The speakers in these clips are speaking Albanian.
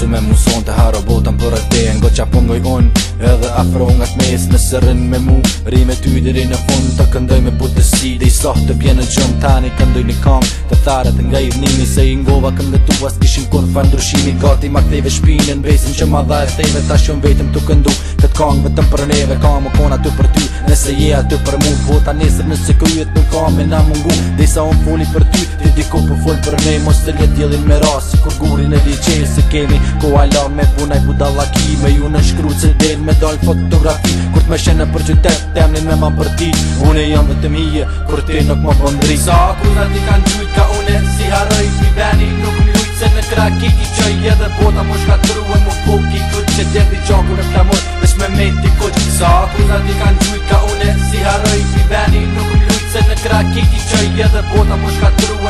Su me muson të haro botën për e te Ngo qa pëngoj po unë edhe afro nga të mes Në sërën me mu, ri me ty dirin në fund Të këndoj me but sot të bjene gjëmë tani këndoj një kong të tharët nga i dhnimi se i ngova këm dhe tua kishim kur fa ndryshimi gati ma këtheve shpinën besim që ma dha e steve ta shumë vetëm të këndu këtë kong vetëm për neve ka më kona të për ty nëse je aty për mu vota nesër nëse kujet nuk ka me na mungu dhe sa unë foli për ty ti diko po për fol për ne mos të le djelin me rasi kur gurin e DJ se kemi ko ala me punaj budalaki me ju në shkru festival fotografi Kur t'me shenë për qytet, temnin me ma përti Une jam dhe të mije, kur ti nuk më pëndri Sa akuzat ti kanë gjujt, ka une si haroj Mi beni nuk më lujt, se në kraki i qoj Edhe bota më shkatru e më buki Kut që dhe di qaku në flamur, vesh me me ti kut Sa akuzat ti kanë gjujt, ka une si haroj Mi beni nuk më lujt, se në kraki i qoj Edhe bota më shkatru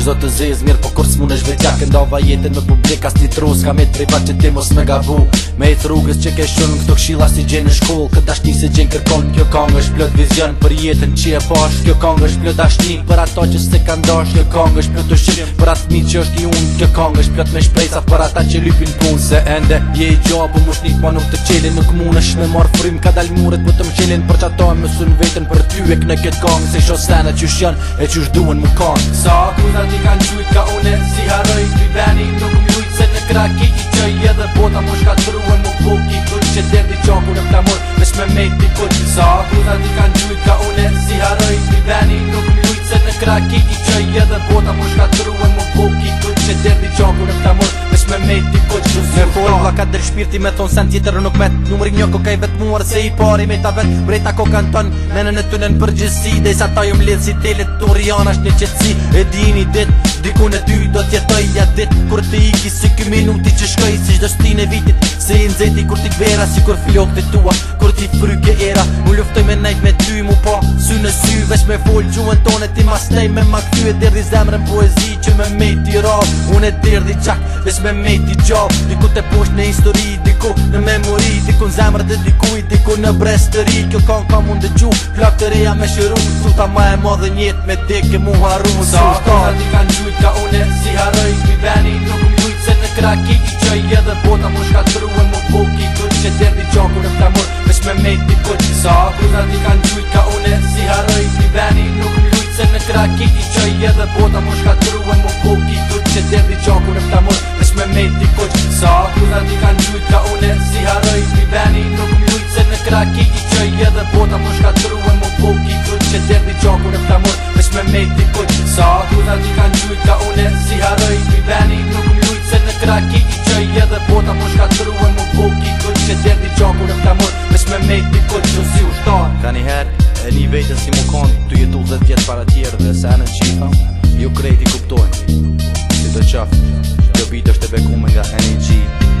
shpesh do të zez mirë po kur s'mun e shvetja këndova jetën me publik as t'i tru s'ka me privat që ti mos me gavu me e thrugës që ke shun këto këshilla si gjen në shkullë këtë ashtin se gjen kërkon kjo kong është plot vizion për jetën që e posh kjo kong është plot ashtin për ato që se ka ndosh kjo kong është të ushim për atë mi që është i unë kjo kong është plot me shprejsa për ata që lypin po nuk të me po të më për më sun për në më sa Kani kanë në ka une si haroj Sbi veni nuk mjujt se në kraki i qëj edhe bota mu shka të ruen mu kuk i kut Që dhe di qo ku në flamur me shme me t'i kut Sa ku dhe di ka ka une si haroj Sbi veni nuk mjujt se në kraki i qëj edhe bota mu shka të ruen mu kuk Me derdi qaku në këta mund Vesh me me ti ko që Me forë ka dërë shpirti me thonë sen tjetër nuk met Numëri një kokaj vet muar se i pari me ta vet Brejta ko kanë tonë menën e tunën përgjësi Dhe i sa ta ju më lidhë si tele të rian ashtë një qëtësi E një dit, diku në ty do tjetoj ja dit Kur ti iki si kë minuti që shkoj si qdo shtin e vitit Se i nëzeti kur t'i kvera si kur filok të tua Kur t'i fryke era, mu luftoj me najt me në sy Vesh me full gjuën tonë e ti ma slej Me ma këty e dirdi zemrën poezi që me me ti Unë e dirdi qak, vesh me me ti Diku të posh në histori, diku në memori Diku në zemrë të diku i diku në brez të ri Kjo kanë ka mund të gju, flak të reja me shëru suta ma e ma dhe njët me dike mu haru Su ta ka di ka gjujt ka une si haroj Mi veni nuk më gjujt se në kraki i qëj Edhe bota mu shkatruen mu të buki ishe derdi qokur e flamur Veç me mejt një put Sa akuzat ti kanë gjujt ka une Si haroj një veni nuk lujt Se me traki i qoj edhe bota Mu shkatru e mu me mejt një put Sa akuzat ti kanë gjujt ka une Si haroj një veni nuk lujt Se me traki i qoj edhe bota Mu me mejt një put Sa akuzat ti kanë gjujt ka une Si haroj një veni nuk lujt Se me traki i qoj edhe bota Mu shkatru e mu koki Me djetë një gjopur në të mërë Mesh me mejtë një këtë që si ushtar Ka një herë, e një vejtë si më konë Tu jetu dhe tjetë para tjerë dhe se në qifë Ju krejti kuptojnë Si të qafë, kjo bitë është e bekume nga energy